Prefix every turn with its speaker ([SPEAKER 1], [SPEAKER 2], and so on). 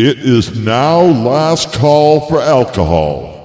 [SPEAKER 1] It is now last call for alcohol.